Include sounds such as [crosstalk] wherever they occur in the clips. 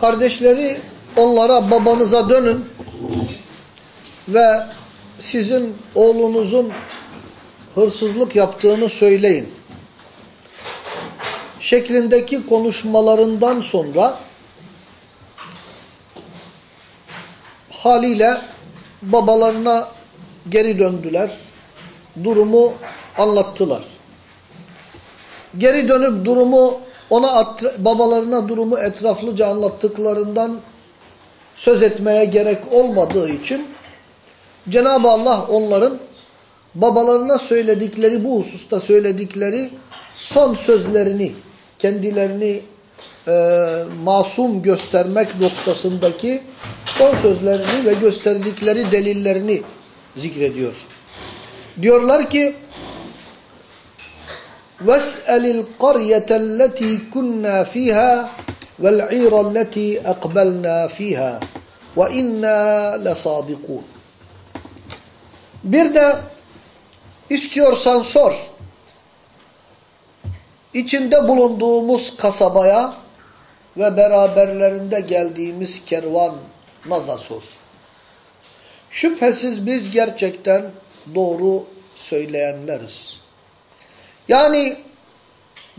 Kardeşleri onlara babanıza dönün ve sizin oğlunuzun hırsızlık yaptığını söyleyin. Şeklindeki konuşmalarından sonra haliyle babalarına geri döndüler. Durumu anlattılar. Geri dönüp durumu ona babalarına durumu etraflıca anlattıklarından söz etmeye gerek olmadığı için Cenab-ı Allah onların babalarına söyledikleri bu hususta söyledikleri son sözlerini kendilerini e, masum göstermek noktasındaki son sözlerini ve gösterdikleri delillerini zikrediyor. Diyorlar ki وَاسْأَلِ الْقَرْيَةَ الَّتِي كُنَّا فِيهَا وَالْعِيرَ الَّتِي أَقْبَلْنَا فِيهَا وَإِنَّا لَصَادِقُونَ Bir de istiyorsan sor. İçinde bulunduğumuz kasabaya ve beraberlerinde geldiğimiz kervana da sor. Şüphesiz biz gerçekten doğru söyleyenleriz. Yani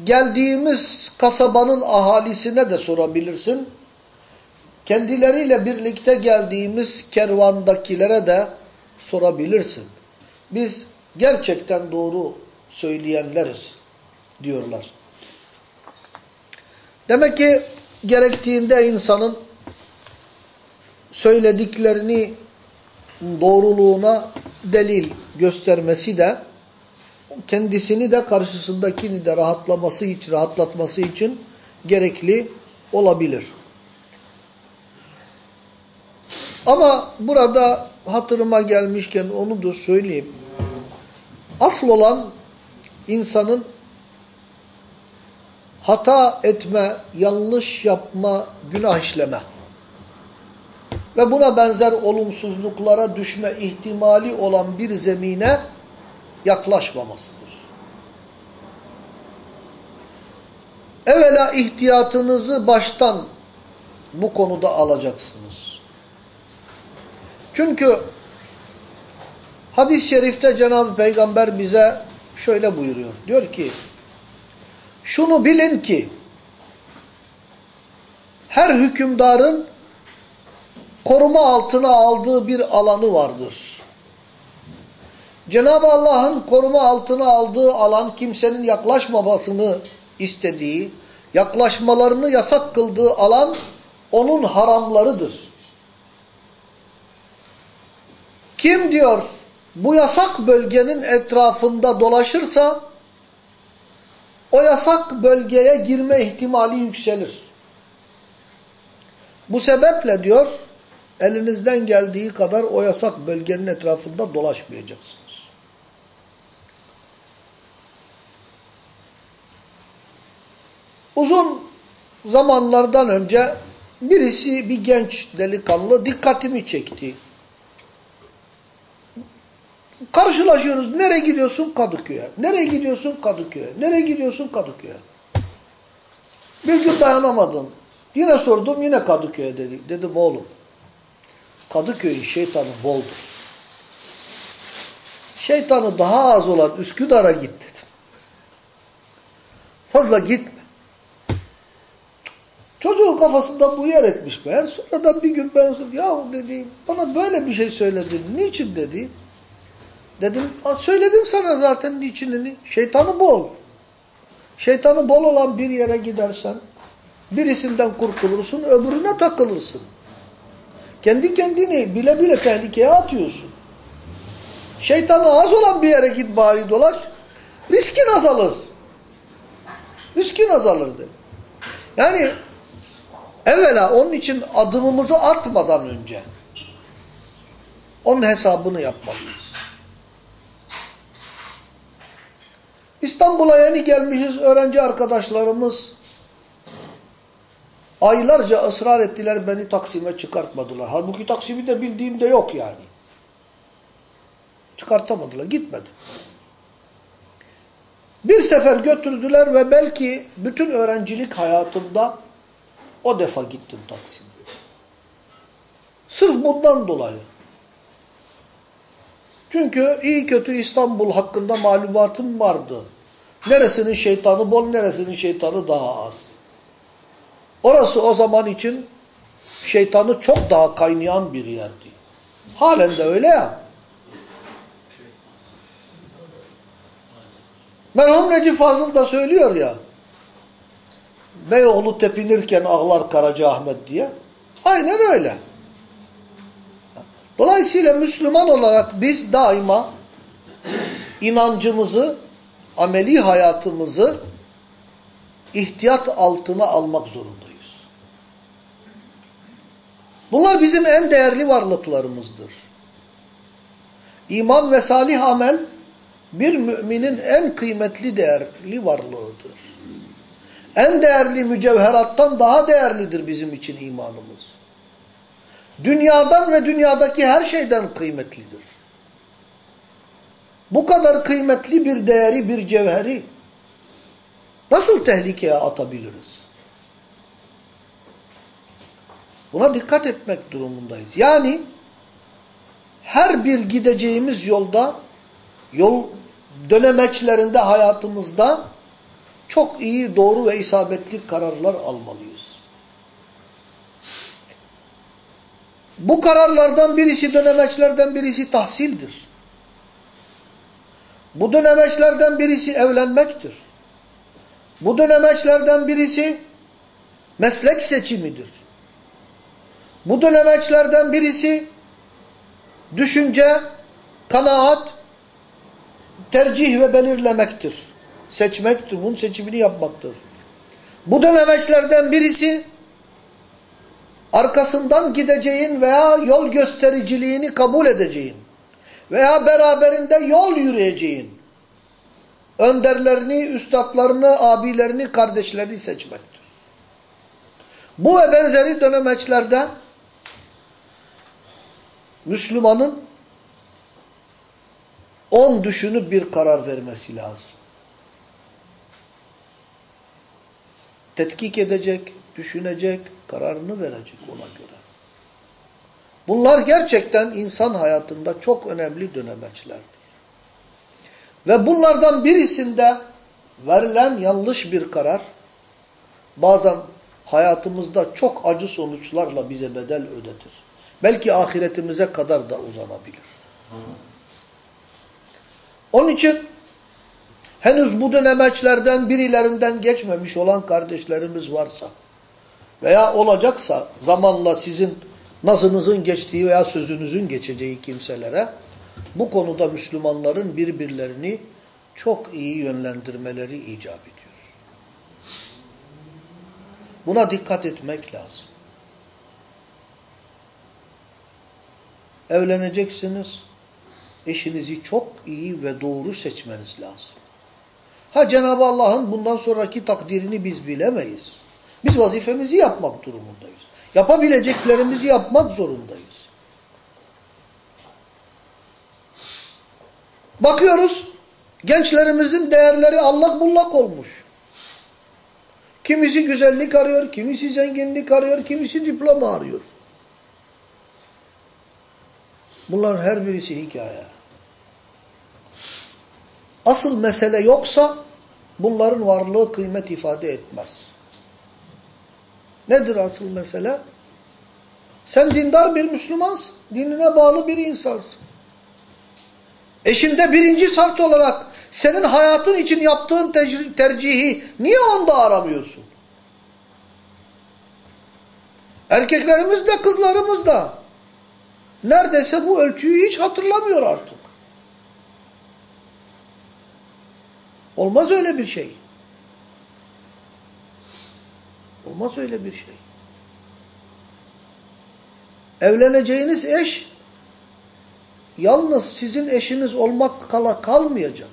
geldiğimiz kasabanın ahalisine de sorabilirsin. Kendileriyle birlikte geldiğimiz kervandakilere de sorabilirsin. Biz gerçekten doğru söyleyenleriz diyorlar. Demek ki gerektiğinde insanın söylediklerini doğruluğuna delil göstermesi de kendisini de karşısındakini de rahatlaması için, rahatlatması için gerekli olabilir. Ama burada hatırıma gelmişken onu da söyleyeyim. Asıl olan insanın hata etme, yanlış yapma, günah işleme ve buna benzer olumsuzluklara düşme ihtimali olan bir zemine yaklaşmamasıdır. Evvela ihtiyatınızı baştan bu konuda alacaksınız. Çünkü hadis-i şerifte Cenab-ı Peygamber bize şöyle buyuruyor. Diyor ki, şunu bilin ki, her hükümdarın koruma altına aldığı bir alanı vardır. Cenab-ı Allah'ın koruma altına aldığı alan kimsenin yaklaşmamasını istediği, yaklaşmalarını yasak kıldığı alan onun haramlarıdır. Kim diyor bu yasak bölgenin etrafında dolaşırsa o yasak bölgeye girme ihtimali yükselir. Bu sebeple diyor elinizden geldiği kadar o yasak bölgenin etrafında dolaşmayacaksınız. Uzun zamanlardan önce birisi bir genç delikanlı dikkatimi çekti. Karşılaşıyoruz. Nereye gidiyorsun? Kadıköy'e. Nereye gidiyorsun? Kadıköy'e. Nereye gidiyorsun? Kadıköy'e. Bir gün dayanamadım. Yine sordum. Yine Kadıköy'e dedi. Dedim oğlum. Kadıköy'ün şeytanı boldur. Şeytanı daha az olan Üsküdar'a git dedim. Fazla gitme. Çocuğun kafasında bu yer etmiş meğer. Sonradan bir gün ben sordum. Ya dedi bana böyle bir şey söyledin. Niçin dedi. Dedim söyledim sana zaten niçinini. Şeytanı bol. Şeytanı bol olan bir yere gidersen birisinden kurtulursun öbürüne takılırsın. Kendi kendini bile bile tehlikeye atıyorsun. Şeytanı az olan bir yere git bari dolaş. Riskin azalır. Riskin azalır dedi. Yani evvela onun için adımımızı atmadan önce onun hesabını yapmalıyız. İstanbul'a yeni gelmişiz öğrenci arkadaşlarımız aylarca ısrar ettiler beni Taksim'e çıkartmadılar. Halbuki Taksim'i de bildiğimde yok yani. Çıkartamadılar. Gitmedi. Bir sefer götürdüler ve belki bütün öğrencilik hayatımda O defa gittim Taksim'e. Sırf bundan dolayı. Çünkü iyi kötü İstanbul hakkında malumatım vardı. Neresinin şeytanı bol, neresinin şeytanı daha az. Orası o zaman için şeytanı çok daha kaynayan bir yerdi. Halen de öyle ya. Merhum Necip Fazıl da söylüyor ya. Beyoğlu tepinirken ağlar Karaca Ahmet diye. Aynen öyle. Dolayısıyla Müslüman olarak biz daima inancımızı, ameli hayatımızı ihtiyat altına almak zorundayız. Bunlar bizim en değerli varlıklarımızdır. İman ve salih amel bir müminin en kıymetli değerli varlığıdır. En değerli mücevherattan daha değerlidir bizim için imanımız. Dünyadan ve dünyadaki her şeyden kıymetlidir. Bu kadar kıymetli bir değeri, bir cevheri nasıl tehlikeye atabiliriz? Buna dikkat etmek durumundayız. Yani her bir gideceğimiz yolda, yol dönemeçlerinde hayatımızda çok iyi, doğru ve isabetli kararlar almalıyız. Bu kararlardan birisi dönemeçlerden birisi tahsildir. Bu dönemeçlerden birisi evlenmektir. Bu dönemeçlerden birisi meslek seçimidir. Bu dönemeçlerden birisi düşünce, kanaat, tercih ve belirlemektir. Seçmektir. Bunun seçimini yapmaktır. Bu dönemeçlerden birisi arkasından gideceğin veya yol göstericiliğini kabul edeceğin veya beraberinde yol yürüyeceğin önderlerini, üstadlarını, abilerini, kardeşlerini seçmektir. Bu ve benzeri dönemeçlerde Müslümanın on düşünüp bir karar vermesi lazım. Tetkik edecek, düşünecek, kararını verecek ona göre. Bunlar gerçekten insan hayatında çok önemli dönemeçlerdir. Ve bunlardan birisinde verilen yanlış bir karar bazen hayatımızda çok acı sonuçlarla bize bedel ödetir. Belki ahiretimize kadar da uzanabilir. Onun için henüz bu dönemeçlerden birilerinden geçmemiş olan kardeşlerimiz varsa veya olacaksa zamanla sizin nazınızın geçtiği veya sözünüzün geçeceği kimselere bu konuda Müslümanların birbirlerini çok iyi yönlendirmeleri icap ediyor. Buna dikkat etmek lazım. Evleneceksiniz, eşinizi çok iyi ve doğru seçmeniz lazım. Ha Cenab-ı Allah'ın bundan sonraki takdirini biz bilemeyiz. Biz vazifemizi yapmak durumundayız. Yapabileceklerimizi yapmak zorundayız. Bakıyoruz, gençlerimizin değerleri allak bullak olmuş. Kimisi güzellik arıyor, kimisi zenginlik arıyor, kimisi diploma arıyor. Bunlar her birisi hikaye. Asıl mesele yoksa bunların varlığı kıymet ifade etmez. Nedir asıl mesele? Sen dindar bir Müslümansın. Dinine bağlı bir insansın. Eşinde birinci şart olarak senin hayatın için yaptığın tercihi niye onda aramıyorsun? Erkeklerimiz de kızlarımız da neredeyse bu ölçüyü hiç hatırlamıyor artık. Olmaz öyle bir şey. Olmaz öyle bir şey. Evleneceğiniz eş yalnız sizin eşiniz olmak kala kalmayacak.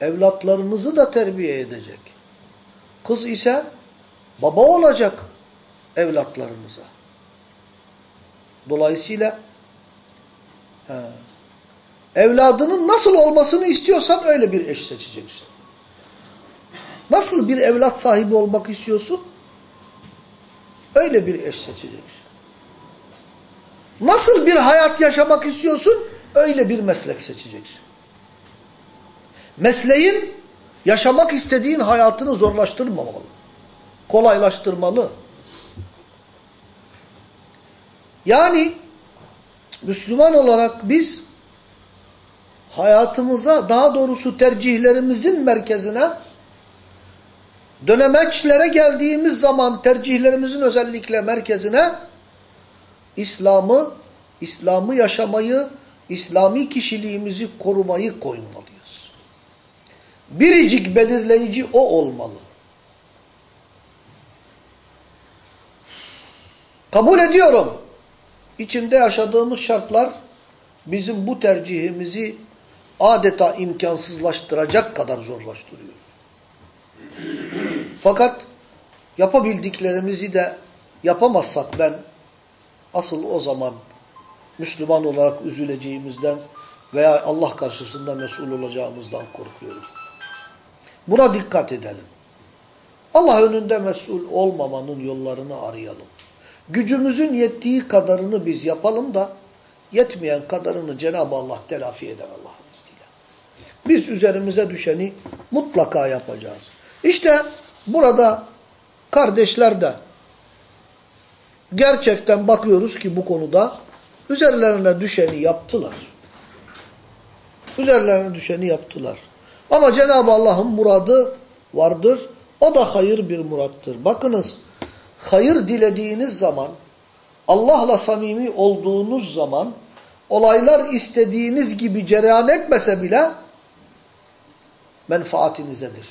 Evlatlarınızı da terbiye edecek. Kız ise baba olacak evlatlarınıza. Dolayısıyla evladının nasıl olmasını istiyorsan öyle bir eş seçeceksin. Nasıl bir evlat sahibi olmak istiyorsun? Öyle bir eş seçeceksin. Nasıl bir hayat yaşamak istiyorsun? Öyle bir meslek seçeceksin. Mesleğin yaşamak istediğin hayatını zorlaştırmamalı. Kolaylaştırmalı. Yani Müslüman olarak biz hayatımıza daha doğrusu tercihlerimizin merkezine dönemeçlere geldiğimiz zaman tercihlerimizin özellikle merkezine İslam'ı, İslam'ı yaşamayı, İslami kişiliğimizi korumayı koymalıyız. Biricik belirleyici o olmalı. Kabul ediyorum. İçinde yaşadığımız şartlar bizim bu tercihimizi adeta imkansızlaştıracak kadar zorlaştırıyor. Fakat yapabildiklerimizi de yapamazsak ben asıl o zaman Müslüman olarak üzüleceğimizden veya Allah karşısında mesul olacağımızdan korkuyorum. Buna dikkat edelim. Allah önünde mesul olmamanın yollarını arayalım. Gücümüzün yettiği kadarını biz yapalım da yetmeyen kadarını Cenab-ı Allah telafi eder izniyle. Biz üzerimize düşeni mutlaka yapacağız. İşte burada kardeşler de gerçekten bakıyoruz ki bu konuda üzerlerine düşeni yaptılar. Üzerlerine düşeni yaptılar. Ama Cenab-ı Allah'ın muradı vardır. O da hayır bir murattır. Bakınız hayır dilediğiniz zaman Allah'la samimi olduğunuz zaman olaylar istediğiniz gibi cereyan etmese bile menfaatinizedir.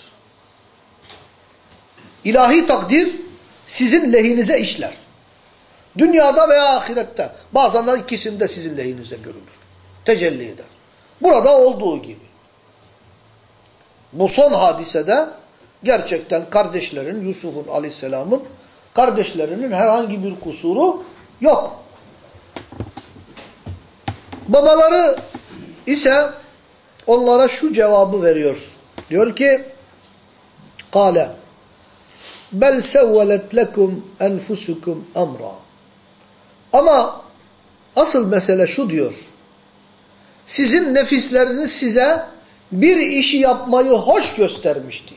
İlahi takdir sizin lehinize işler. Dünyada veya ahirette. Bazen de ikisinde sizin lehinize görülür. Tecelli eder. Burada olduğu gibi. Bu son hadisede gerçekten kardeşlerin, Yusuf'un aleyhisselamın kardeşlerinin herhangi bir kusuru yok. Babaları ise onlara şu cevabı veriyor. Diyor ki Kale bel sevvelet lekum enfusukum emra. Ama asıl mesele şu diyor. Sizin nefisleriniz size bir işi yapmayı hoş göstermişti.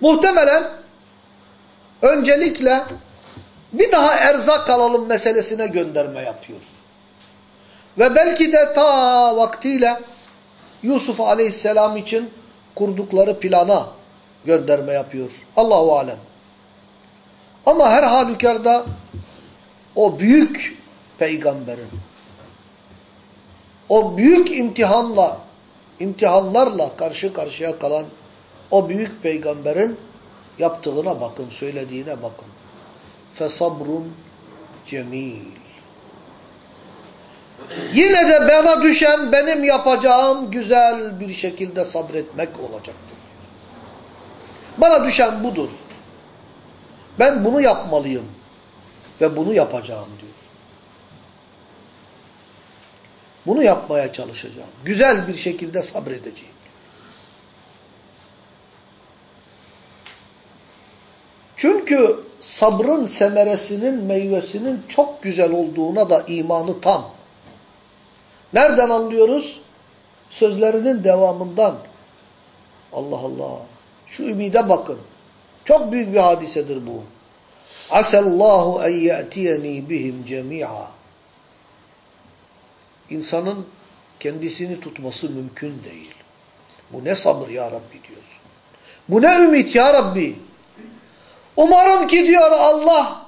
Muhtemelen öncelikle bir daha erzak alalım meselesine gönderme yapıyor. Ve belki de ta vaktiyle Yusuf aleyhisselam için kurdukları plana gönderme yapıyor. Allahu alem. Ama her halükarda o büyük peygamberin o büyük imtihanla imtihanlarla karşı karşıya kalan o büyük peygamberin yaptığına bakın, söylediğine bakın. Fesabrun cemil. Yine de bana düşen benim yapacağım güzel bir şekilde sabretmek olacaktır. Bana düşen budur. Ben bunu yapmalıyım ve bunu yapacağım diyor. Bunu yapmaya çalışacağım. Güzel bir şekilde sabredeceğim. Çünkü sabrın semeresinin, meyvesinin çok güzel olduğuna da imanı tam. Nereden anlıyoruz? Sözlerinin devamından. Allah Allah. Şu ümide bakın. Çok büyük bir hadisedir bu. Asallahu en ye'tiyeni bihim cemi'a. İnsanın kendisini tutması mümkün değil. Bu ne sabır ya Rabbi diyorsun. Bu ne ümit ya Rabbi. Umarım ki diyor Allah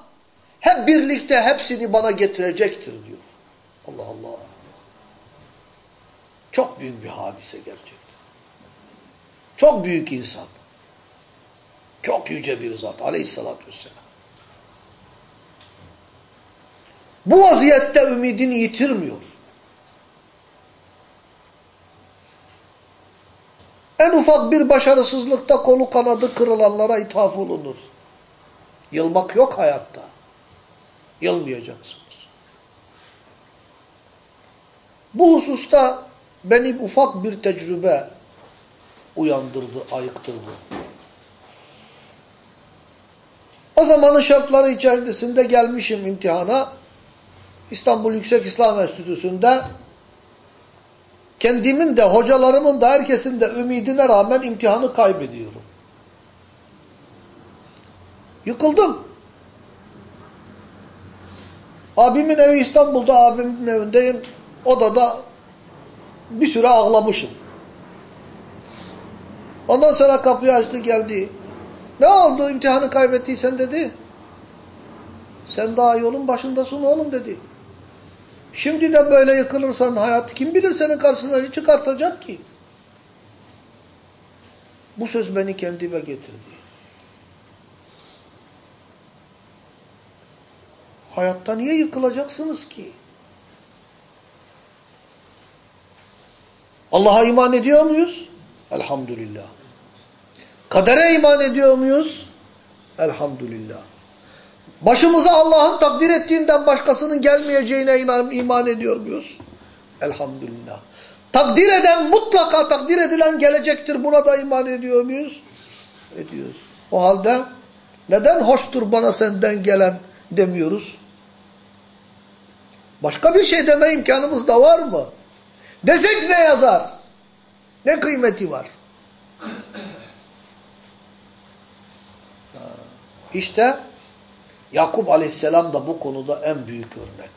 hep birlikte hepsini bana getirecektir diyor. Allah Allah. Çok büyük bir hadise gerçekten. Çok büyük insan. Çok yüce bir zat aleyhissalatü vesselam. Bu vaziyette ümidini yitirmiyor. En ufak bir başarısızlıkta kolu kanadı kırılanlara ithaf olunur. Yılmak yok hayatta. Yılmayacaksınız. Bu hususta benim ufak bir tecrübe uyandırdı, ayıktırdı. O zamanın şartları içerisinde gelmişim imtihana. İstanbul Yüksek İslam Enstitüsü'nde kendimin de, hocalarımın da, herkesin de ümidine rağmen imtihanı kaybediyorum. Yıkıldım. Abimin evi İstanbul'da, abimin evindeyim. Odada bir süre ağlamışım. Ondan sonra kapıyı açtı geldi. Ne oldu imtihanı kaybettiysen dedi. Sen daha yolun başındasın oğlum dedi. Şimdi de böyle yıkılırsan hayat kim bilir senin karşısına çıkartacak ki? Bu söz beni kendime getirdi. Hayatta niye yıkılacaksınız ki? Allah'a iman ediyor muyuz? Elhamdülillah. Kadere iman ediyor muyuz? Elhamdülillah. Başımıza Allah'ın takdir ettiğinden başkasının gelmeyeceğine inan, iman ediyor muyuz? Elhamdülillah. Takdir eden mutlaka takdir edilen gelecektir. Buna da iman ediyor muyuz? Ediyoruz. O halde neden hoştur bana senden gelen demiyoruz? Başka bir şey deme imkanımız da var mı? Desek ne yazar? Ne kıymeti var? İşte Yakup aleyhisselam da bu konuda en büyük örnek.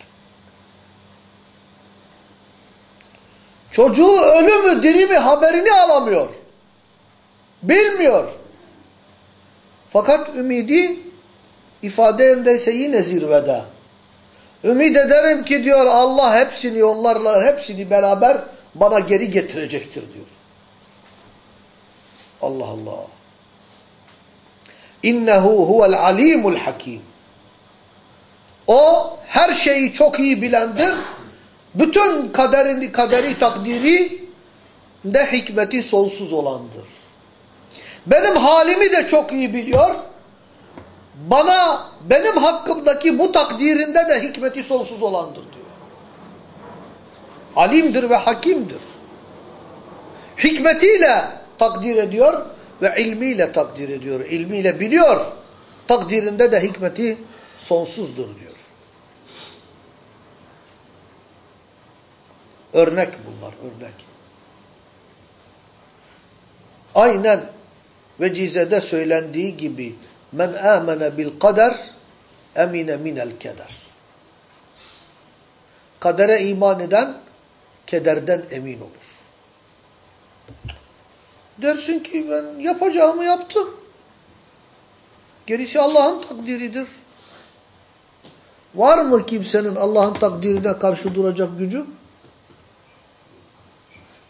Çocuğu ölü mü diri mi haberini alamıyor. Bilmiyor. Fakat ümidi ifade yerindeyse yine zirvede. Ümid ederim ki diyor Allah hepsini onlarla hepsini beraber bana geri getirecektir diyor. Allah Allah. İnnehu huvel alimul hakim. O her şeyi çok iyi bilendir. Bütün kaderini, kaderi, takdiri de hikmeti sonsuz olandır. Benim halimi de çok iyi biliyor. Bana, benim hakkımdaki bu takdirinde de hikmeti sonsuz olandır diyor. Alimdir ve hakimdir. Hikmetiyle takdir ediyor ve ilmiyle takdir ediyor. İlmiyle biliyor. Takdirinde de hikmeti sonsuzdur diyor. Örnek bunlar, örnek. Aynen vecizede söylendiği gibi men amene bil kader emine minel keder. Kadere iman eden kederden emin olur. Dersin ki ben yapacağımı yaptım. Gerisi Allah'ın takdiridir. Var mı kimsenin Allah'ın takdirine karşı duracak gücü?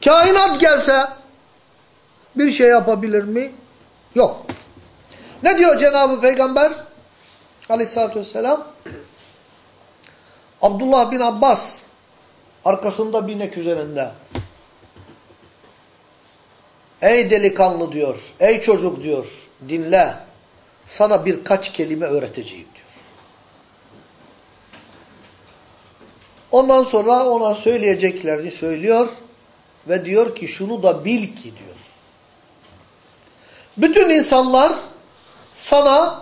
Kainat gelse bir şey yapabilir mi? Yok. Ne diyor Cenab-ı Peygamber? Aleyhisselatü vesselam. Abdullah bin Abbas arkasında binek üzerinde. Ey delikanlı diyor, ey çocuk diyor, dinle. Sana birkaç kelime öğreteceğim diyor. Ondan sonra ona söyleyeceklerini söylüyor ve diyor ki şunu da bil ki diyor. Bütün insanlar sana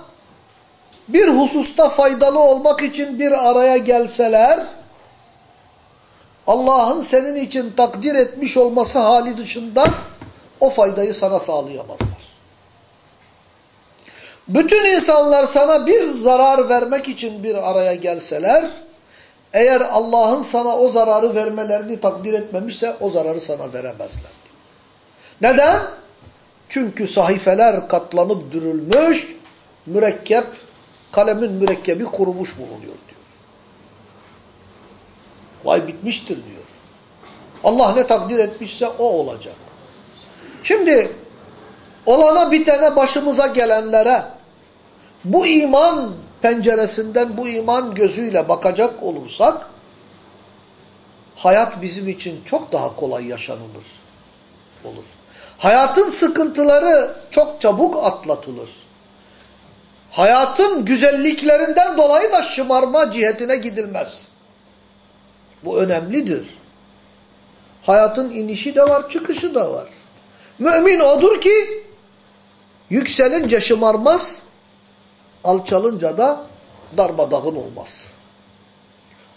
bir hususta faydalı olmak için bir araya gelseler Allah'ın senin için takdir etmiş olması hali dışında o faydayı sana sağlayamazlar. Bütün insanlar sana bir zarar vermek için bir araya gelseler, eğer Allah'ın sana o zararı vermelerini takdir etmemişse o zararı sana veremezler. Neden? Çünkü sahifeler katlanıp dürülmüş, mürekkep, kalemin mürekkebi kurumuş bulunuyor diyor. Vay bitmiştir diyor. Allah ne takdir etmişse o olacak. Şimdi olana bitene başımıza gelenlere bu iman penceresinden, bu iman gözüyle bakacak olursak hayat bizim için çok daha kolay yaşanılır. Olur. Hayatın sıkıntıları çok çabuk atlatılır. Hayatın güzelliklerinden dolayı da şımarma cihetine gidilmez. Bu önemlidir. Hayatın inişi de var, çıkışı da var. Mümin odur ki yükselince şımarmaz, alçalınca da darmadağın olmaz.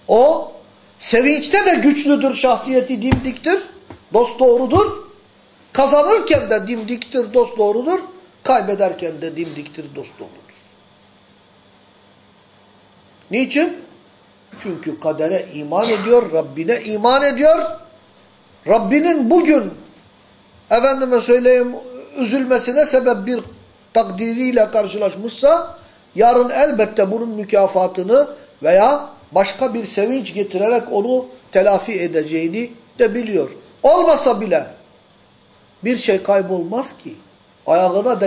O sevinçte de güçlüdür, şahsiyeti dimdiktir, dost doğrudur. Kazanırken de dimdiktir, dost doğrudur. Kaybederken de dimdiktir, dost doğrudur. Niçin? Çünkü kadere iman ediyor, Rabbine iman ediyor. Rabbinin bugün efendime söyleyeyim üzülmesine sebep bir takdiriyle karşılaşmışsa yarın elbette bunun mükafatını veya başka bir sevinç getirerek onu telafi edeceğini de biliyor. Olmasa bile bir şey kaybolmaz ki. Ayağına,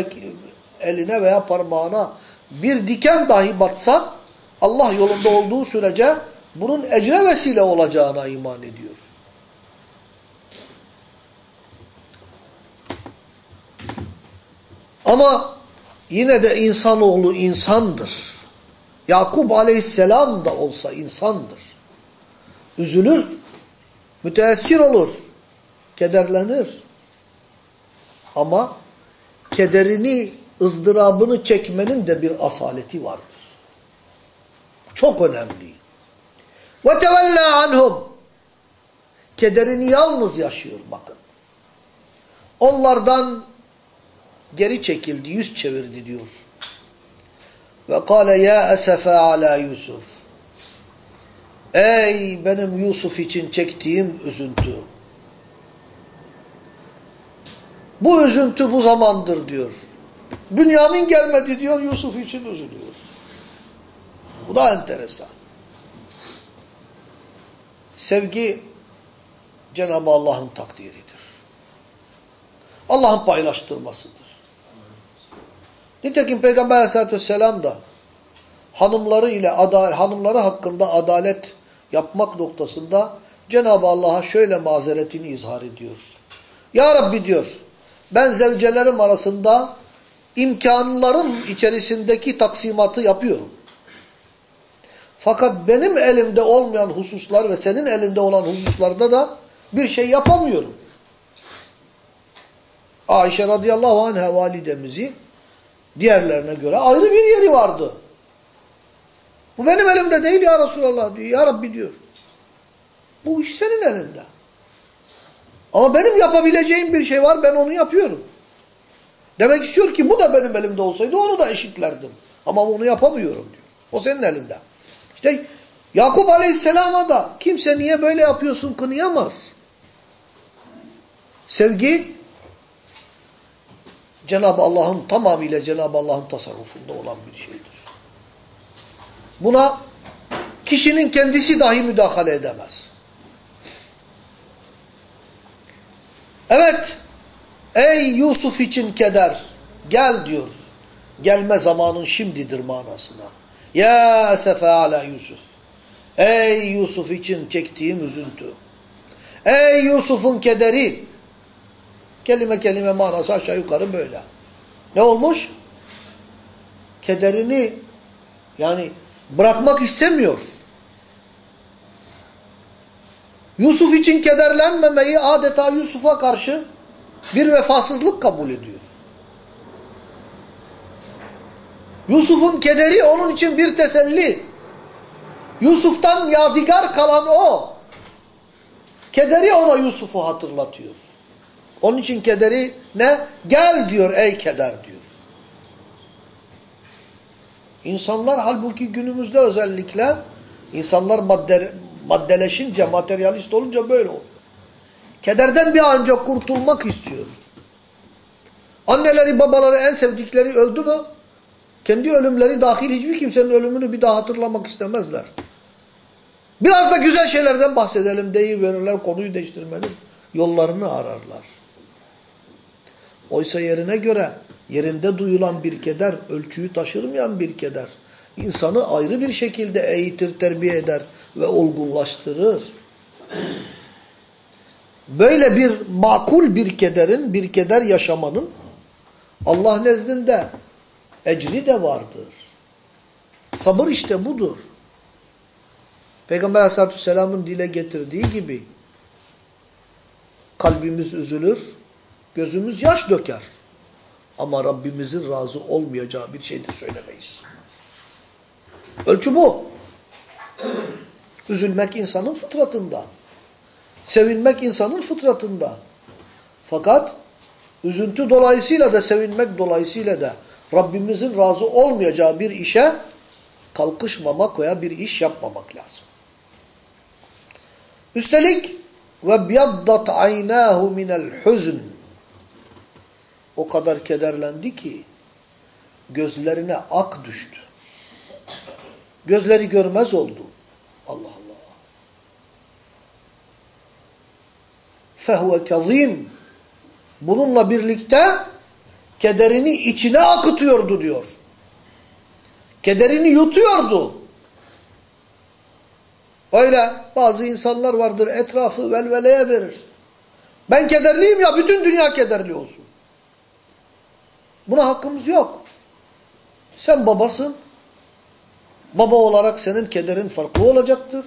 eline veya parmağına bir diken dahi batsa Allah yolunda olduğu sürece bunun ecre vesile olacağına iman ediyor. Ama yine de insanoğlu insandır. Yakup aleyhisselam da olsa insandır. Üzülür, müteessir olur, kederlenir. Ama kederini, ızdırabını çekmenin de bir asaleti vardır. Çok önemli. وَتَوَلَّا عَنْهُمْ Kederini yalnız yaşıyor bakın. Onlardan geri çekildi, yüz çevirdi diyor. Ve kâle ya esefe ala Yusuf. Ey benim Yusuf için çektiğim üzüntü. Bu üzüntü bu zamandır diyor. Bünyamin gelmedi diyor, Yusuf için üzülüyor. Bu da enteresan. Sevgi Cenab-ı Allah'ın takdiridir. Allah'ın paylaştırmasıdır. Nitekim Peygamber aleyhissalatü vesselam da hanımları ile hanımları hakkında adalet yapmak noktasında Cenab-ı Allah'a şöyle mazeretini izhar ediyor. Ya Rabbi diyor, ben zevcelerim arasında imkanlarım içerisindeki taksimatı yapıyorum. Fakat benim elimde olmayan hususlar ve senin elinde olan hususlarda da bir şey yapamıyorum. Ayşe radıyallahu anh'a validemizi diğerlerine göre ayrı bir yeri vardı. Bu benim elimde değil ya Resulallah diyor. Ya Rabbi diyor. Bu iş senin elinde. Ama benim yapabileceğim bir şey var ben onu yapıyorum. Demek istiyor ki bu da benim elimde olsaydı onu da eşitlerdim. Ama onu yapamıyorum diyor. O senin elinde. İşte Yakup Aleyhisselam'a da kimse niye böyle yapıyorsun kınıyamaz. Sevgi Cenab-ı Allah'ın tamamıyla Cenab-ı Allah'ın tasarrufunda olan bir şeydir. Buna kişinin kendisi dahi müdahale edemez. Evet, ey Yusuf için keder, gel diyor. Gelme zamanın şimdidir manasına. Ya esefe ala Yusuf. Ey Yusuf için çektiğim üzüntü. Ey Yusuf'un kederi. Kelime kelime manası aşağı yukarı böyle. Ne olmuş? Kederini yani bırakmak istemiyor. Yusuf için kederlenmemeyi adeta Yusuf'a karşı bir vefasızlık kabul ediyor. Yusuf'un kederi onun için bir teselli. Yusuf'tan yadigar kalan o. Kederi ona Yusuf'u hatırlatıyor. Onun için kederi ne? Gel diyor ey keder diyor. İnsanlar halbuki günümüzde özellikle insanlar madde, maddeleşince, materyalist olunca böyle oluyor. Kederden bir ancak kurtulmak istiyor. Anneleri babaları en sevdikleri öldü mü? Kendi ölümleri dahil hiçbir kimsenin ölümünü bir daha hatırlamak istemezler. Biraz da güzel şeylerden bahsedelim deyiverirler, konuyu değiştirmenin yollarını ararlar. Oysa yerine göre yerinde duyulan bir keder, ölçüyü taşırmayan bir keder. insanı ayrı bir şekilde eğitir, terbiye eder ve olgunlaştırır. Böyle bir makul bir kederin, bir keder yaşamanın Allah nezdinde ecri de vardır. Sabır işte budur. Peygamber aleyhissalatü vesselamın dile getirdiği gibi kalbimiz üzülür, Gözümüz yaş döker. Ama Rabbimizin razı olmayacağı bir şey de söylemeyiz. Ölçü bu. Üzülmek insanın fıtratında. Sevinmek insanın fıtratında. Fakat üzüntü dolayısıyla da sevinmek dolayısıyla da Rabbimizin razı olmayacağı bir işe kalkışmamak veya bir iş yapmamak lazım. Üstelik ve biyaddat aynahu minel huzn o kadar kederlendi ki gözlerine ak düştü. Gözleri görmez oldu. Allah Allah. Fehuve kazim. Bununla birlikte kederini içine akıtıyordu diyor. Kederini yutuyordu. Öyle bazı insanlar vardır etrafı velveleye verir. Ben kederliyim ya bütün dünya kederli olsun. Buna hakkımız yok. Sen babasın. Baba olarak senin kederin farklı olacaktır.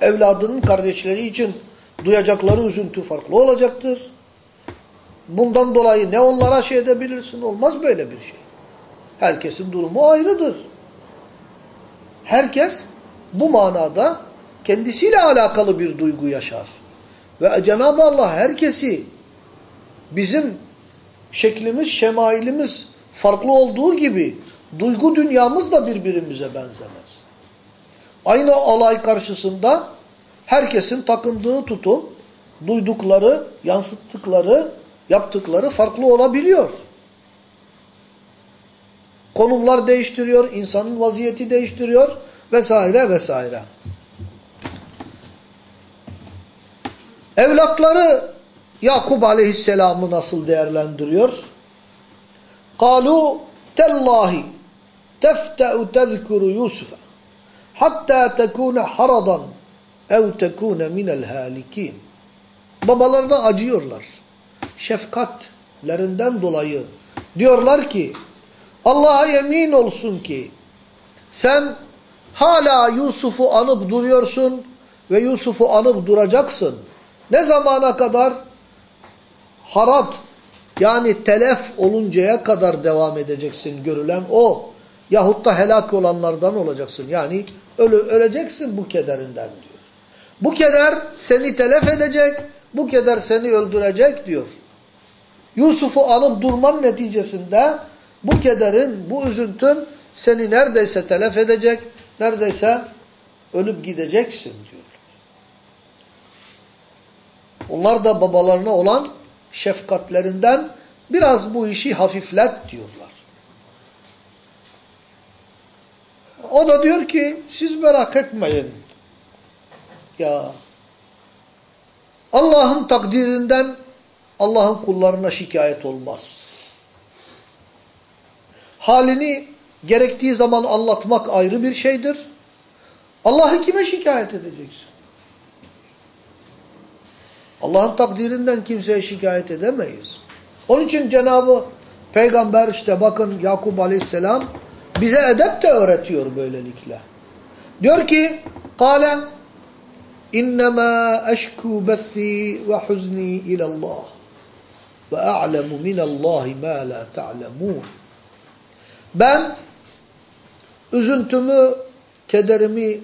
Evladının kardeşleri için duyacakları üzüntü farklı olacaktır. Bundan dolayı ne onlara şey edebilirsin olmaz böyle bir şey. Herkesin durumu ayrıdır. Herkes bu manada kendisiyle alakalı bir duygu yaşar. Ve Cenab-ı Allah herkesi bizim şeklimiz, şemailimiz farklı olduğu gibi duygu dünyamız da birbirimize benzemez. Aynı olay karşısında herkesin takındığı tutum, duydukları, yansıttıkları, yaptıkları farklı olabiliyor. Konumlar değiştiriyor, insanın vaziyeti değiştiriyor vesaire vesaire. Evlatları Yakup Aleyhisselam'ı nasıl değerlendiriyor? Kalu tellahi tefte'u tezkuru Yusuf'a hatta tekune haradan ev tekune minel halikin. Babalarına acıyorlar. Şefkatlerinden dolayı diyorlar ki Allah'a yemin olsun ki sen hala Yusuf'u anıp duruyorsun ve Yusuf'u anıp duracaksın. Ne zamana kadar? Harat yani telef oluncaya kadar devam edeceksin görülen o. Yahut da helak olanlardan olacaksın. Yani ölü, öleceksin bu kederinden diyor. Bu keder seni telef edecek, bu keder seni öldürecek diyor. Yusuf'u anıp durman neticesinde bu kederin, bu üzüntün seni neredeyse telef edecek, neredeyse ölüp gideceksin diyor. Onlar da babalarına olan şefkatlerinden biraz bu işi hafiflet diyorlar. O da diyor ki siz merak etmeyin. Ya Allah'ın takdirinden Allah'ın kullarına şikayet olmaz. Halini gerektiği zaman anlatmak ayrı bir şeydir. Allah'ı kime şikayet edeceksin? Allah'ın takdirinden kimseye şikayet edemeyiz. Onun için Cenab-ı Peygamber işte bakın Yakup Aleyhisselam bize edep de öğretiyor böylelikle. Diyor ki Kale İnnemâ eşkû bethî ve huzni ilallah ve a'lemu minallâhi mâ la ta'lemûn. Ben üzüntümü, kederimi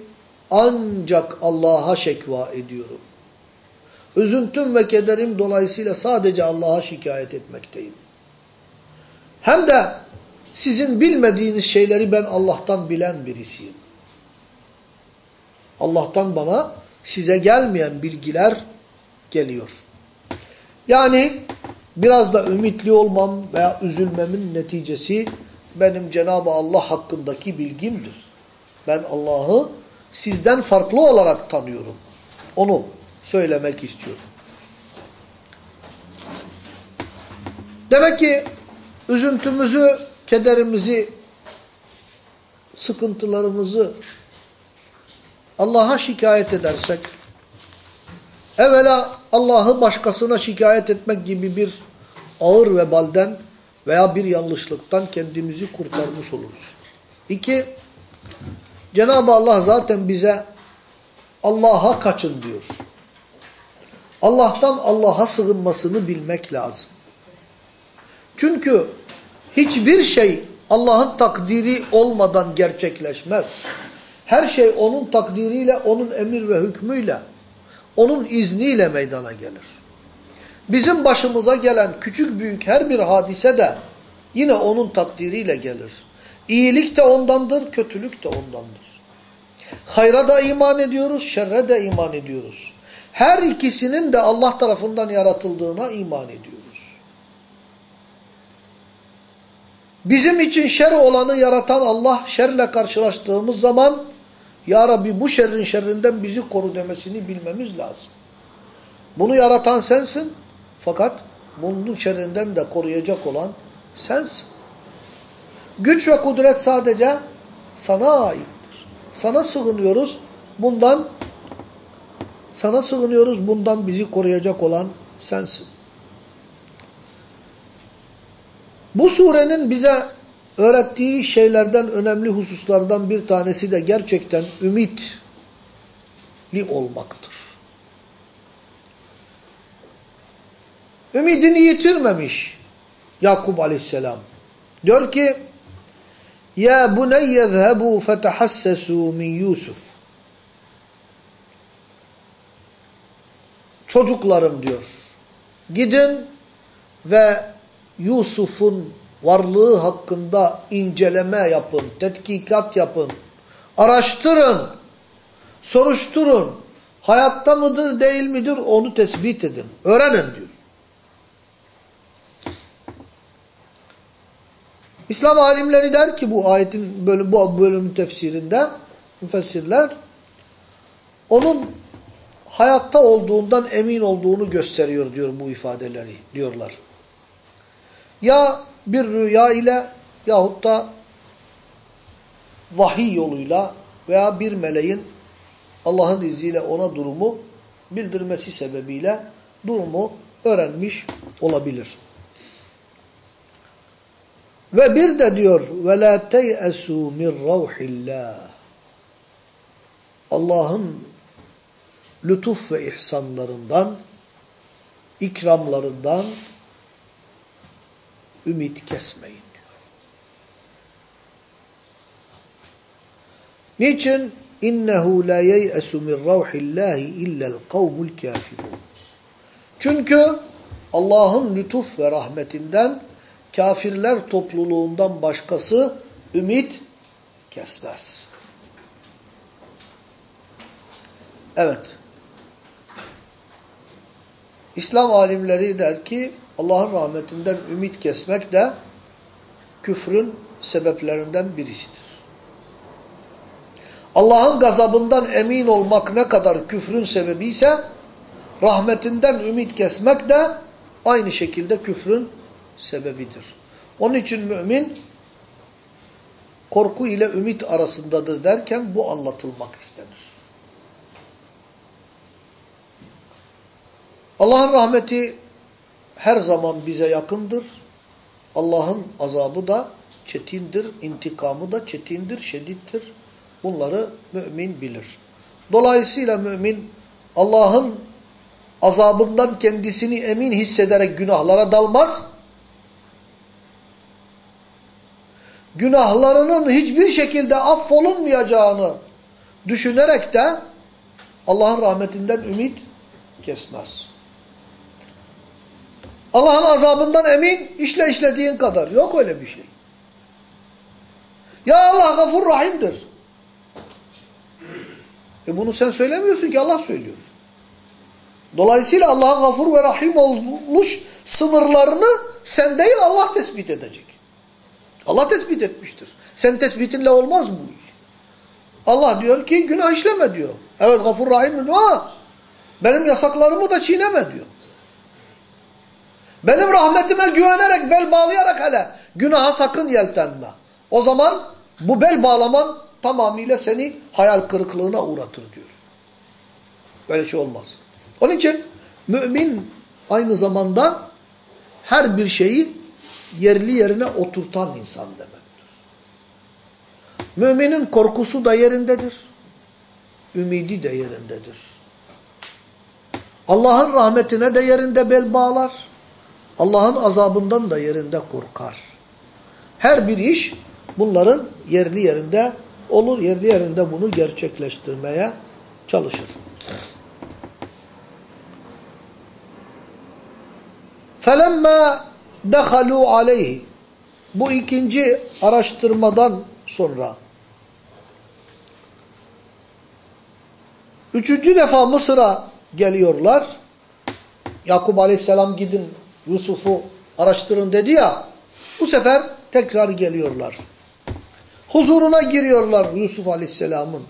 ancak Allah'a şekva ediyorum. Üzüntüm ve kederim dolayısıyla sadece Allah'a şikayet etmekteyim. Hem de sizin bilmediğiniz şeyleri ben Allah'tan bilen birisiyim. Allah'tan bana size gelmeyen bilgiler geliyor. Yani biraz da ümitli olmam veya üzülmemin neticesi benim Cenab-ı Allah hakkındaki bilgimdir. Ben Allah'ı sizden farklı olarak tanıyorum. Onu söylemek istiyor. Demek ki üzüntümüzü, kederimizi, sıkıntılarımızı Allah'a şikayet edersek, evvela Allah'ı başkasına şikayet etmek gibi bir ağır vebalden veya bir yanlışlıktan kendimizi kurtarmış oluruz. İki, Cenab-ı Allah zaten bize Allah'a kaçın diyor. Allah'tan Allah'a sığınmasını bilmek lazım. Çünkü hiçbir şey Allah'ın takdiri olmadan gerçekleşmez. Her şey onun takdiriyle, onun emir ve hükmüyle, onun izniyle meydana gelir. Bizim başımıza gelen küçük büyük her bir hadise de yine onun takdiriyle gelir. İyilik de ondandır, kötülük de ondandır. Hayra da iman ediyoruz, şerre de iman ediyoruz. Her ikisinin de Allah tarafından yaratıldığına iman ediyoruz. Bizim için şer olanı yaratan Allah şerle karşılaştığımız zaman Ya Rabbi bu şerrin şerrinden bizi koru demesini bilmemiz lazım. Bunu yaratan sensin fakat bunun şerrinden de koruyacak olan sensin. Güç ve kudret sadece sana aittir. Sana sığınıyoruz. Bundan sana sığınıyoruz. Bundan bizi koruyacak olan sensin. Bu surenin bize öğrettiği şeylerden önemli hususlardan bir tanesi de gerçekten ümitli olmaktır. Ümidini yitirmemiş Yakub aleyhisselam. Diyor ki Ya buneyye zhebu fetehassesu min Yusuf. Çocuklarım diyor. Gidin ve Yusuf'un varlığı hakkında inceleme yapın, tetkikat yapın, araştırın, soruşturun. Hayatta mıdır değil midir onu tespit edin, öğrenin diyor. İslam alimleri der ki bu ayetin bölüm, bu bölümün tefsirinde müfessirler onun hayatta olduğundan emin olduğunu gösteriyor diyor bu ifadeleri diyorlar. Ya bir rüya ile yahut da vahiy yoluyla veya bir meleğin Allah'ın izniyle ona durumu bildirmesi sebebiyle durumu öğrenmiş olabilir. Ve bir de diyor ve la teyesu min ruhillah. Allah'ın lütuf ve ihsanlarından, ikramlarından ümit kesmeyin diyor. Niçin? İnnehu la yeyesu min ravhillahi illa'l kavmul kafirun. Çünkü Allah'ın lütuf ve rahmetinden kafirler topluluğundan başkası ümit kesmez. Evet. İslam alimleri der ki Allah'ın rahmetinden ümit kesmek de küfrün sebeplerinden birisidir. Allah'ın gazabından emin olmak ne kadar küfrün sebebi ise rahmetinden ümit kesmek de aynı şekilde küfrün sebebidir. Onun için mümin korku ile ümit arasındadır derken bu anlatılmak istenir. Allah'ın rahmeti her zaman bize yakındır. Allah'ın azabı da çetindir, intikamı da çetindir, şedittir. Bunları mümin bilir. Dolayısıyla mümin Allah'ın azabından kendisini emin hissederek günahlara dalmaz. Günahlarının hiçbir şekilde affolunmayacağını düşünerek de Allah'ın rahmetinden ümit kesmez. Allah'ın azabından emin işle işlediğin kadar. Yok öyle bir şey. Ya Allah gafur rahimdir. E bunu sen söylemiyorsun ki Allah söylüyor. Dolayısıyla Allah'ın gafur ve rahim olmuş sınırlarını sen değil Allah tespit edecek. Allah tespit etmiştir. Sen tespitinle olmaz bu iş. Allah diyor ki günah işleme diyor. Evet gafur rahim diyor ama benim yasaklarımı da çiğneme diyor. Benim rahmetime güvenerek, bel bağlayarak hele günaha sakın yeltenme. O zaman bu bel bağlaman tamamıyla seni hayal kırıklığına uğratır diyor. Böyle şey olmaz. Onun için mümin aynı zamanda her bir şeyi yerli yerine oturtan insan demektir. Müminin korkusu da yerindedir. Ümidi de yerindedir. Allah'ın rahmetine de yerinde bel bağlar. Allah'ın azabından da yerinde korkar. Her bir iş bunların yerli yerinde olur. Yerli yerinde bunu gerçekleştirmeye çalışır. فَلَمَّا دَخَلُوا عَلَيْهِ Bu ikinci araştırmadan sonra üçüncü defa Mısır'a geliyorlar. Yakup Aleyhisselam gidin Yusuf'u araştırın dedi ya bu sefer tekrar geliyorlar. Huzuruna giriyorlar Yusuf Aleyhisselam'ın.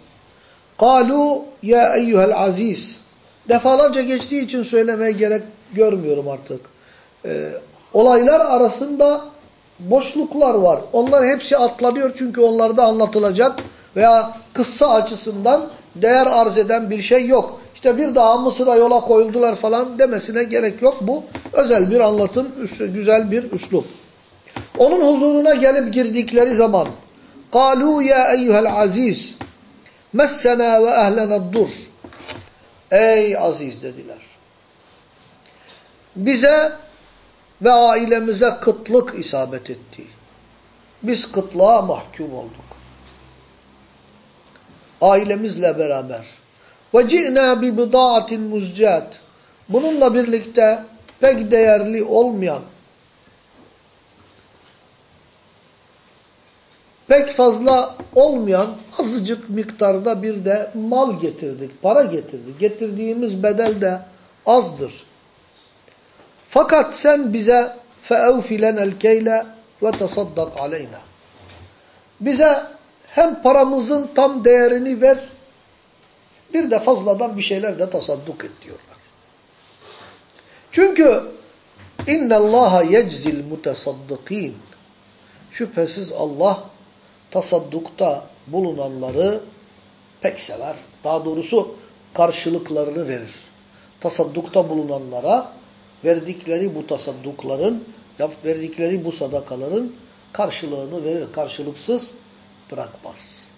Kalu ya eyyuhel aziz. Defalarca geçtiği için söylemeye gerek görmüyorum artık. Ee, olaylar arasında boşluklar var. Onlar hepsi atlanıyor çünkü onlarda anlatılacak veya kıssa açısından değer arz eden bir şey yok İşte bir daha Mısır'a yola koyuldular falan demesine gerek yok. Bu özel bir anlatım, güzel bir üslup. Onun huzuruna gelip girdikleri zaman قَالُوا يَا اَيُّهَا الْعَز۪يزِ مَسَّنَا وَاَهْلَنَا الدُّرْ Ey aziz dediler. Bize ve ailemize kıtlık isabet etti. Biz kıtlığa mahkum olduk. Ailemizle beraber. وَجِئْنَا بِبِضَاعَةٍ مُزْجَاتٍ Bununla birlikte pek değerli olmayan, pek fazla olmayan azıcık miktarda bir de mal getirdik, para getirdik. Getirdiğimiz bedel de azdır. Fakat sen bize فَاَوْفِ لَنَا الْكَيْلَ وَتَصَدَّقْ عَلَيْنَا Bize hem paramızın tam değerini ver, bir de fazladan bir şeyler de tasadduk et diyorlar. Çünkü inna Allaha yeczil mutasaddikin. Şüphesiz Allah tasaddukta bulunanları pek sever. Daha doğrusu karşılıklarını verir. Tasaddukta bulunanlara verdikleri bu tasaddukların, verdikleri bu sadakaların karşılığını verir. Karşılıksız bırakmaz.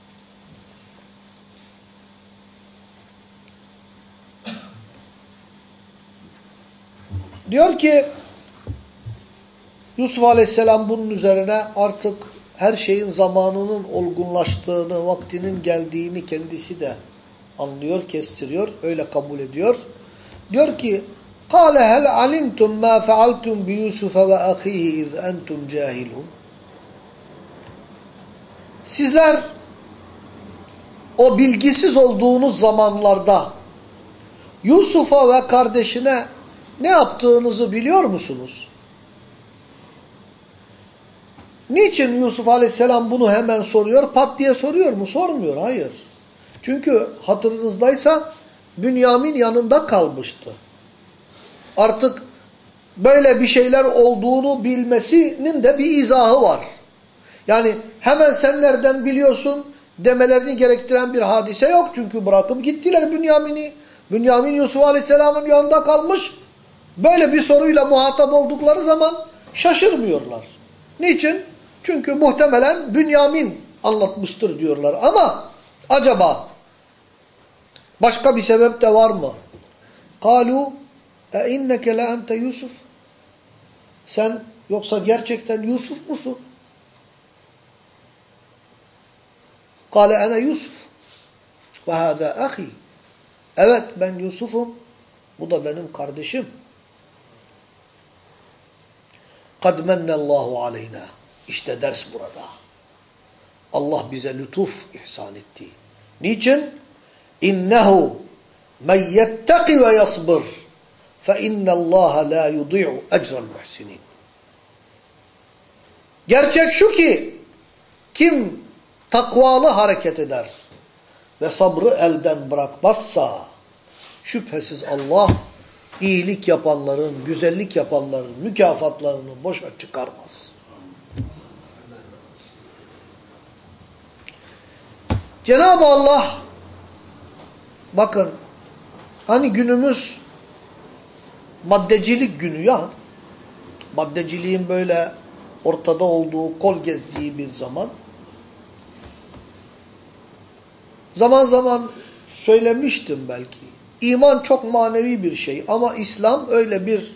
Diyor ki Yusuf Aleyhisselam bunun üzerine artık her şeyin zamanının olgunlaştığını, vaktinin geldiğini kendisi de anlıyor, kestiriyor, öyle kabul ediyor. Diyor ki قال هل علمتم ما فعلتم بيوسف وأخيه إذ أنتم جاهلون Sizler o bilgisiz olduğunuz zamanlarda Yusuf'a ve kardeşine ne yaptığınızı biliyor musunuz? Niçin Yusuf Aleyhisselam bunu hemen soruyor? Pat diye soruyor mu? Sormuyor. Hayır. Çünkü hatırınızdaysa Bünyamin yanında kalmıştı. Artık böyle bir şeyler olduğunu bilmesinin de bir izahı var. Yani hemen sen nereden biliyorsun demelerini gerektiren bir hadise yok. Çünkü bırakıp gittiler Bünyamin'i. Bünyamin Yusuf Aleyhisselam'ın yanında kalmış. Böyle bir soruyla muhatap oldukları zaman şaşırmıyorlar. Niçin? Çünkü muhtemelen Bünyamin anlatmıştır diyorlar. Ama acaba başka bir sebep de var mı? Kalu e inneke le ente Yusuf sen yoksa gerçekten Yusuf musun? Kale ana Yusuf ve hâdâ ahi. Evet ben Yusuf'um. Bu da benim kardeşim. قَدْ مَنَّ اللّٰهُ عَلَيْنَا İşte ders burada. Allah bize lütuf ihsan etti. Niçin? İnnehu men yetteki ve yasbır fe innallaha la yudi'u ecrel muhsinin. Gerçek şu ki kim takvalı hareket eder ve sabrı elden bırakmazsa şüphesiz Allah iyilik yapanların, güzellik yapanların mükafatlarını boşa çıkarmaz. Cenab-ı Allah bakın hani günümüz maddecilik günü ya maddeciliğin böyle ortada olduğu, kol gezdiği bir zaman zaman zaman söylemiştim belki. İman çok manevi bir şey ama İslam öyle bir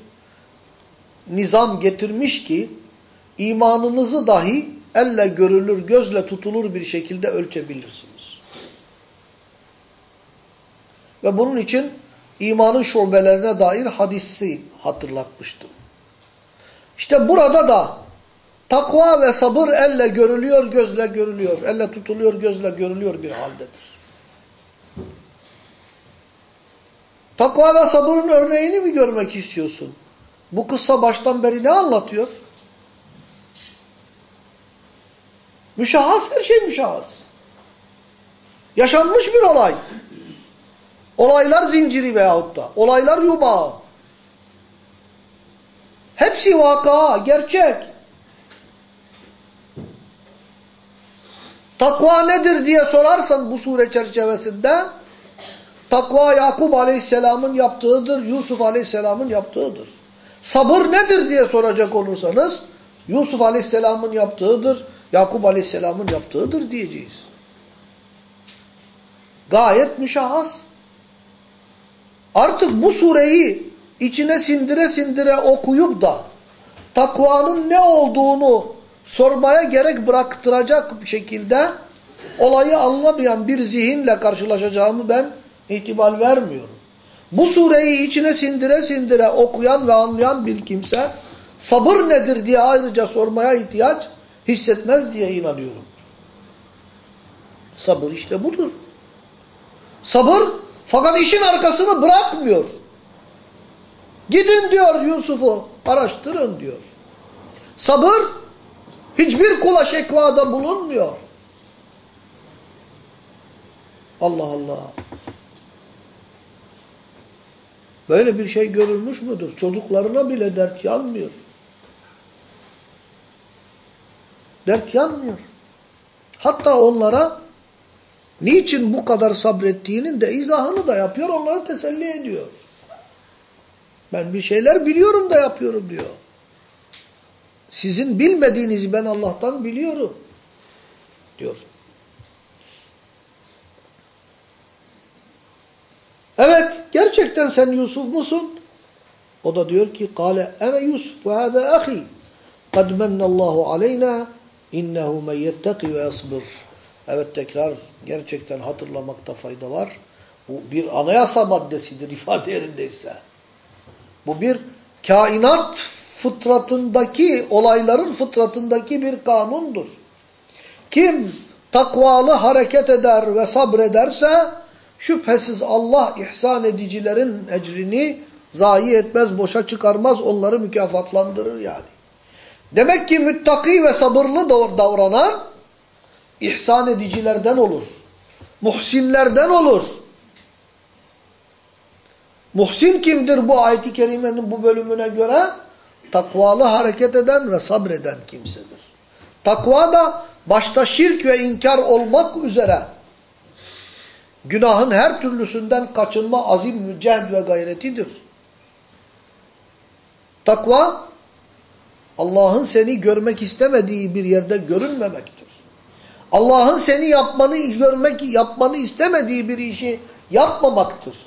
nizam getirmiş ki imanınızı dahi elle görülür, gözle tutulur bir şekilde ölçebilirsiniz. Ve bunun için imanın şubelerine dair hadisi hatırlatmıştım. İşte burada da takva ve sabır elle görülüyor, gözle görülüyor. Elle tutuluyor, gözle görülüyor bir haldedir. Takva ve sabırın örneğini mi görmek istiyorsun? Bu kıssa baştan beri ne anlatıyor? Müşahhas her şey müşahhas. Yaşanmış bir olay. Olaylar zinciri veyahut da. Olaylar yumağı. Hepsi vaka, gerçek. Takva nedir diye sorarsan bu sure çerçevesinde takva Yakup Aleyhisselam'ın yaptığıdır, Yusuf Aleyhisselam'ın yaptığıdır. Sabır nedir diye soracak olursanız Yusuf Aleyhisselam'ın yaptığıdır, Yakup Aleyhisselam'ın yaptığıdır diyeceğiz. Gayet müşahhas. Artık bu sureyi içine sindire sindire okuyup da takvanın ne olduğunu sormaya gerek bıraktıracak şekilde olayı anlamayan bir zihinle karşılaşacağımı ben itibar vermiyorum. Bu sureyi içine sindire sindire okuyan ve anlayan bir kimse sabır nedir diye ayrıca sormaya ihtiyaç hissetmez diye inanıyorum. Sabır işte budur. Sabır fakat işin arkasını bırakmıyor. Gidin diyor Yusuf'u araştırın diyor. Sabır hiçbir kula şekvada bulunmuyor. Allah Allah. Böyle bir şey görülmüş müdür? Çocuklarına bile dert yanmıyor. Dert yanmıyor. Hatta onlara niçin bu kadar sabrettiğinin de izahını da yapıyor, onları teselli ediyor. Ben bir şeyler biliyorum da yapıyorum diyor. Sizin bilmediğinizi ben Allah'tan biliyorum diyor. Evet, gerçekten sen Yusuf musun? O da diyor ki, "Kale ana Yusuf ve hada ahi. Kad mennallahu aleyna innehu men yettaki ve yasbir." Evet tekrar gerçekten hatırlamakta fayda var. Bu bir anayasa maddesidir [laughs] ifade yerindeyse. Bu bir kainat fıtratındaki, olayların fıtratındaki bir kanundur. Kim takvalı hareket eder ve sabrederse şüphesiz Allah ihsan edicilerin ecrini zayi etmez, boşa çıkarmaz, onları mükafatlandırır yani. Demek ki müttaki ve sabırlı davranan ihsan edicilerden olur. Muhsinlerden olur. Muhsin kimdir bu ayet-i kerimenin bu bölümüne göre? Takvalı hareket eden ve sabreden kimsedir. Takva da başta şirk ve inkar olmak üzere günahın her türlüsünden kaçınma azim, mücehd ve gayretidir. Takva Allah'ın seni görmek istemediği bir yerde görünmemektir. Allah'ın seni yapmanı görmek yapmanı istemediği bir işi yapmamaktır.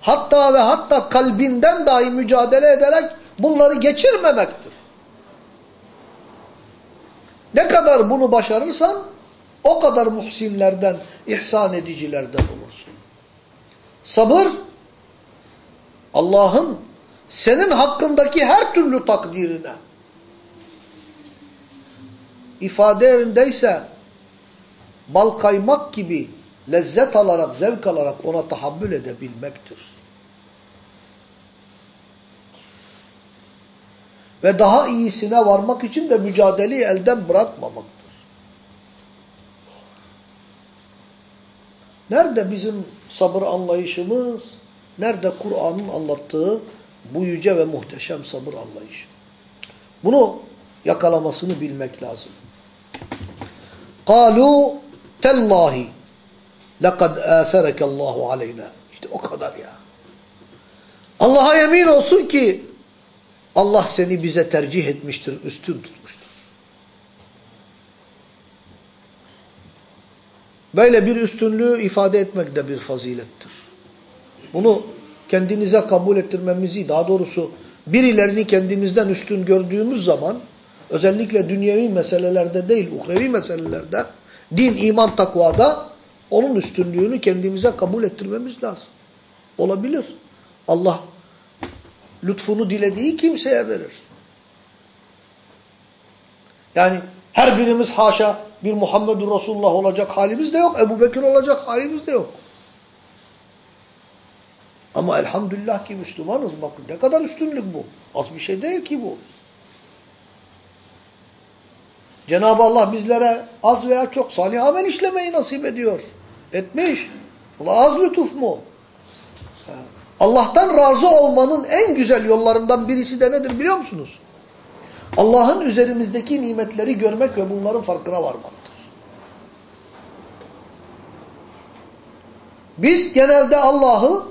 Hatta ve hatta kalbinden dahi mücadele ederek bunları geçirmemektir. Ne kadar bunu başarırsan o kadar muhsinlerden, ihsan edicilerden olursun. Sabır Allah'ın senin hakkındaki her türlü takdirine ifade yerindeyse bal kaymak gibi lezzet alarak, zevk alarak ona tahammül edebilmektir. Ve daha iyisine varmak için de mücadeleyi elden bırakmamaktır. Nerede bizim sabır anlayışımız? Nerede Kur'an'ın anlattığı bu yüce ve muhteşem sabır anlayışı? Bunu yakalamasını bilmek lazım. قَالُوا تَاللّٰهِ لَقَدْ آثَرَكَ اللّٰهُ عَلَيْنَا İşte o kadar ya. Allah'a yemin olsun ki Allah seni bize tercih etmiştir, üstün Böyle bir üstünlüğü ifade etmek de bir fazilettir. Bunu kendinize kabul ettirmemizi, daha doğrusu birilerini kendimizden üstün gördüğümüz zaman, özellikle dünyevi meselelerde değil, uhrevi meselelerde, din, iman, takvada onun üstünlüğünü kendimize kabul ettirmemiz lazım. Olabilir. Allah lütfunu dilediği kimseye verir. Yani her birimiz haşa bir Muhammedur Resulullah olacak halimiz de yok. Ebu Bekir olacak halimiz de yok. Ama elhamdülillah ki Müslümanız. Bakın ne kadar üstünlük bu. Az bir şey değil ki bu. Cenab-ı Allah bizlere az veya çok salih amel işlemeyi nasip ediyor. Etmiş. Bu az lütuf mu? Allah'tan razı olmanın en güzel yollarından birisi de nedir biliyor musunuz? Allah'ın üzerimizdeki nimetleri görmek ve bunların farkına varmaktır. Biz genelde Allah'ı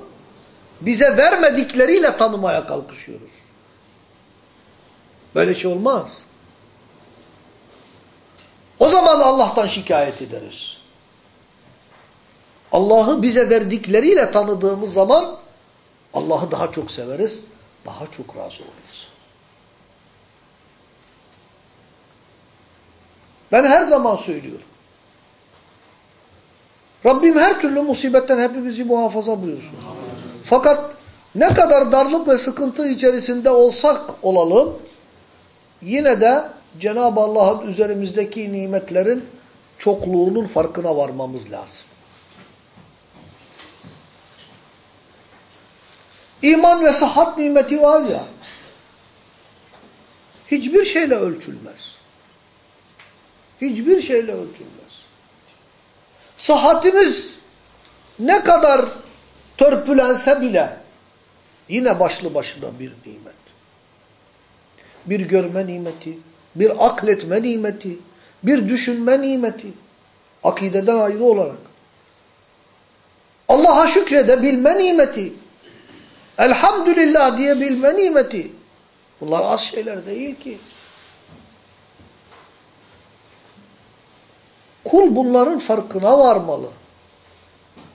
bize vermedikleriyle tanımaya kalkışıyoruz. Böyle şey olmaz. O zaman Allah'tan şikayet ederiz. Allah'ı bize verdikleriyle tanıdığımız zaman Allah'ı daha çok severiz, daha çok razı oluruz. Ben her zaman söylüyorum. Rabbim her türlü musibetten hepimizi muhafaza buyursun. Fakat ne kadar darlık ve sıkıntı içerisinde olsak olalım, yine de Cenab-ı Allah'ın üzerimizdeki nimetlerin çokluğunun farkına varmamız lazım. İman ve sıhhat nimeti var ya, hiçbir şeyle ölçülmez. Hiçbir şeyle ölçülmez. Sıhhatimiz ne kadar törpülense bile yine başlı başına bir nimet. Bir görme nimeti, bir akletme nimeti, bir düşünme nimeti. Akideden ayrı olarak. Allah'a şükredebilme nimeti. Elhamdülillah diyebilme nimeti. Bunlar az şeyler değil ki. Kul bunların farkına varmalı.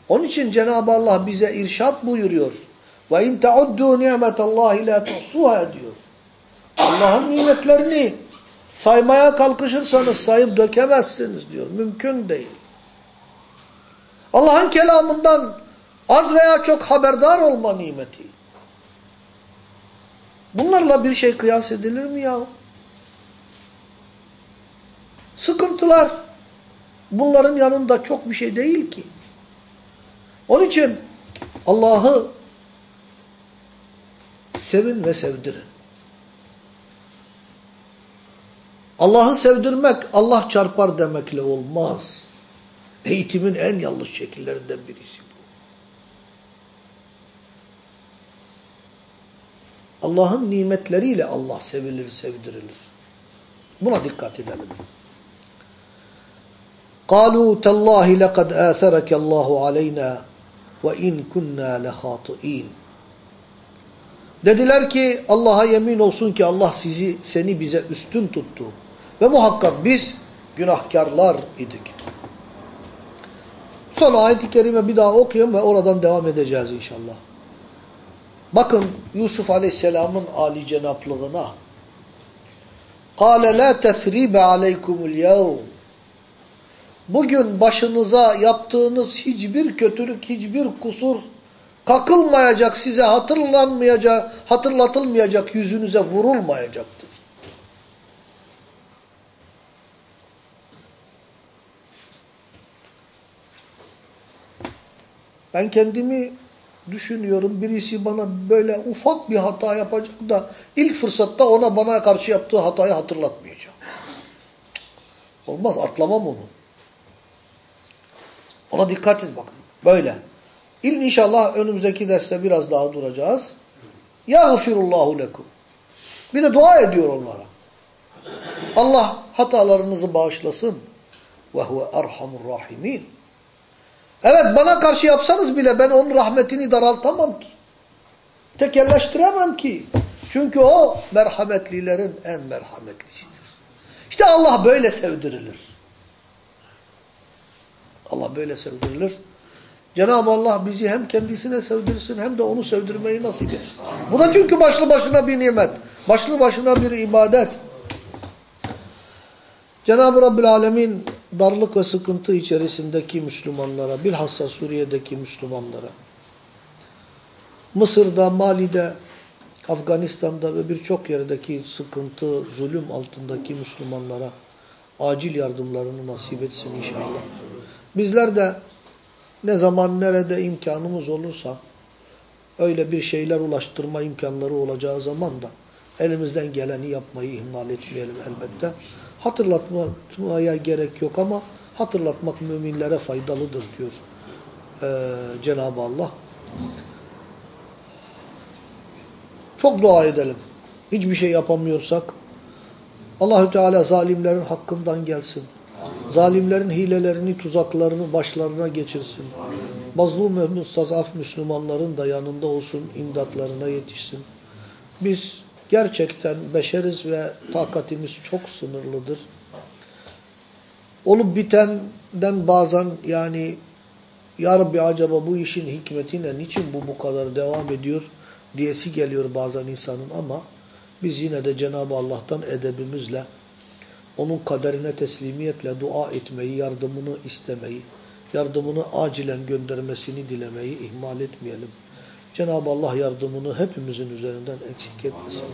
Onun için Cenab-ı Allah bize irşat buyuruyor. Ve in tauddu ni'metallahi la tuhsuha diyor. Allah'ın nimetlerini saymaya kalkışırsanız sayıp dökemezsiniz diyor. Mümkün değil. Allah'ın kelamından az veya çok haberdar olma nimeti. Bunlarla bir şey kıyas edilir mi ya? Sıkıntılar bunların yanında çok bir şey değil ki. Onun için Allah'ı sevin ve sevdirin. Allah'ı sevdirmek Allah çarpar demekle olmaz. Eğitimin en yanlış şekillerinden birisi bu. Allah'ın nimetleriyle Allah sevilir, sevdirilir. Buna dikkat edelim. قالوا تالله لقد آثرك الله علينا وإن كنا لخاطئين Dediler ki Allah'a yemin olsun ki Allah sizi seni bize üstün tuttu. Ve muhakkak biz günahkarlar idik. Son ayet-i kerime bir daha okuyayım ve oradan devam edeceğiz inşallah. Bakın Yusuf Aleyhisselam'ın âli cenaplığına. قَالَ لَا تَثْرِيبَ عَلَيْكُمُ الْيَوْمِ Bugün başınıza yaptığınız hiçbir kötülük, hiçbir kusur kakılmayacak, size hatırlanmayacak, hatırlatılmayacak, yüzünüze vurulmayacaktır. Ben kendimi düşünüyorum. Birisi bana böyle ufak bir hata yapacak da ilk fırsatta ona bana karşı yaptığı hatayı hatırlatmayacağım. Olmaz atlamam onu. Ona dikkat edin bakın. Böyle. İnşallah önümüzdeki derste biraz daha duracağız. Yağfirullahu lekum. Bir de dua ediyor onlara. Allah hatalarınızı bağışlasın. Ve huve erhamur rahimin. Evet bana karşı yapsanız bile ben onun rahmetini daraltamam ki. Tekelleştiremem ki. Çünkü o merhametlilerin en merhametlisidir. İşte Allah böyle sevdirilir. Allah böyle sevdirilir. Cenab-ı Allah bizi hem kendisine sevdirsin hem de onu sevdirmeyi nasip etsin. Bu da çünkü başlı başına bir nimet. Başlı başına bir ibadet. Cenab-ı Rabbül Alemin darlık ve sıkıntı içerisindeki Müslümanlara, bilhassa Suriye'deki Müslümanlara, Mısır'da, Mali'de, Afganistan'da ve birçok yerdeki sıkıntı, zulüm altındaki Müslümanlara acil yardımlarını nasip etsin inşallah. Bizler de ne zaman nerede imkanımız olursa öyle bir şeyler ulaştırma imkanları olacağı zaman da elimizden geleni yapmayı ihmal etmeyelim elbette. Hatırlatmaya gerek yok ama hatırlatmak müminlere faydalıdır diyor ee, Cenab-ı Allah. Çok dua edelim. Hiçbir şey yapamıyorsak Allahü Teala zalimlerin hakkından gelsin. Zalimlerin hilelerini, tuzaklarını başlarına geçirsin. Mazlum ve mustazaf Müslümanların da yanında olsun, imdatlarına yetişsin. Biz gerçekten beşeriz ve takatimiz çok sınırlıdır. Olup bitenden bazen yani Ya Rabbi acaba bu işin hikmetine niçin bu bu kadar devam ediyor diyesi geliyor bazen insanın ama biz yine de Cenab-ı Allah'tan edebimizle onun kaderine teslimiyetle dua etmeyi, yardımını istemeyi, yardımını acilen göndermesini dilemeyi ihmal etmeyelim. Cenab-ı Allah yardımını hepimizin üzerinden eksik etmesin.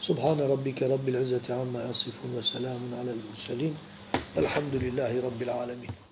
Subhane rabbike rabbil izzeti amma yasifun ve selamun alel murselin. Elhamdülillahi rabbil alemin.